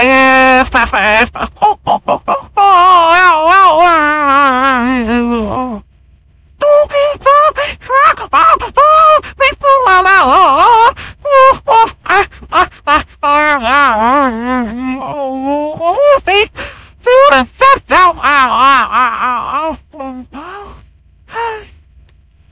five, five, five, five, oh.